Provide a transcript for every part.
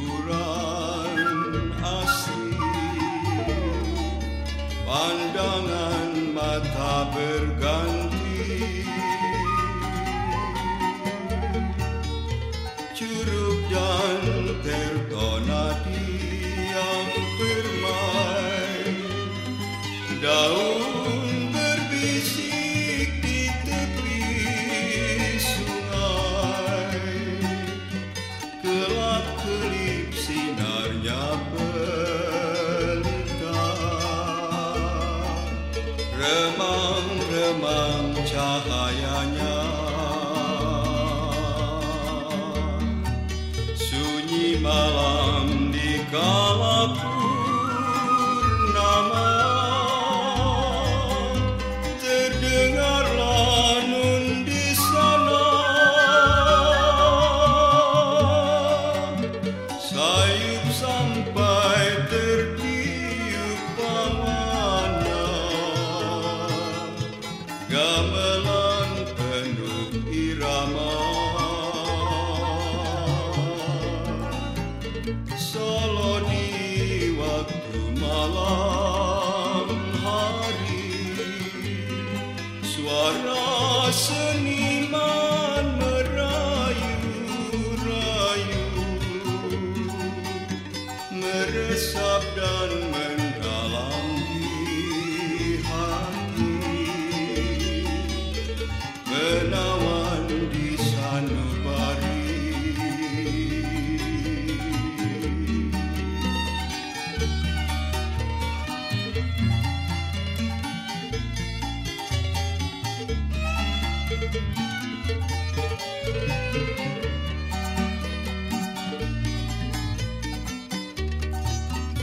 hiburan asli Pandangan mata berganti. kelip sinarnya melintang Remang-remang cahayanya. Sunyi malam di kalap Gamelan penuh irama. Solo di waktu malam hari. Suara seniman merayu-rayu. Meresap dan Menawan di sanubari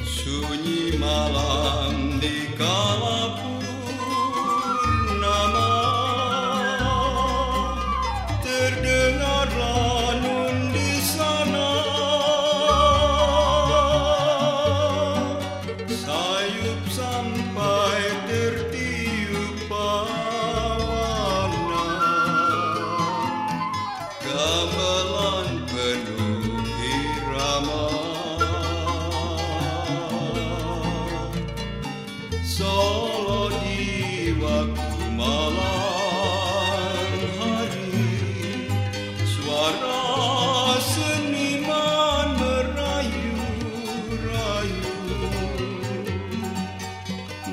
Sunyi malam di kala Solo di waktu malam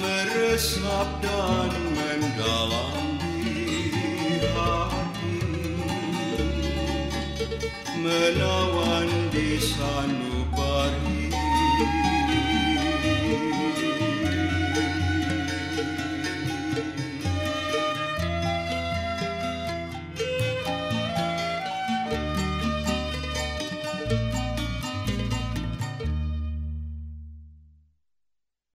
Meresap dan mendalam di hati. Menawan di sanubari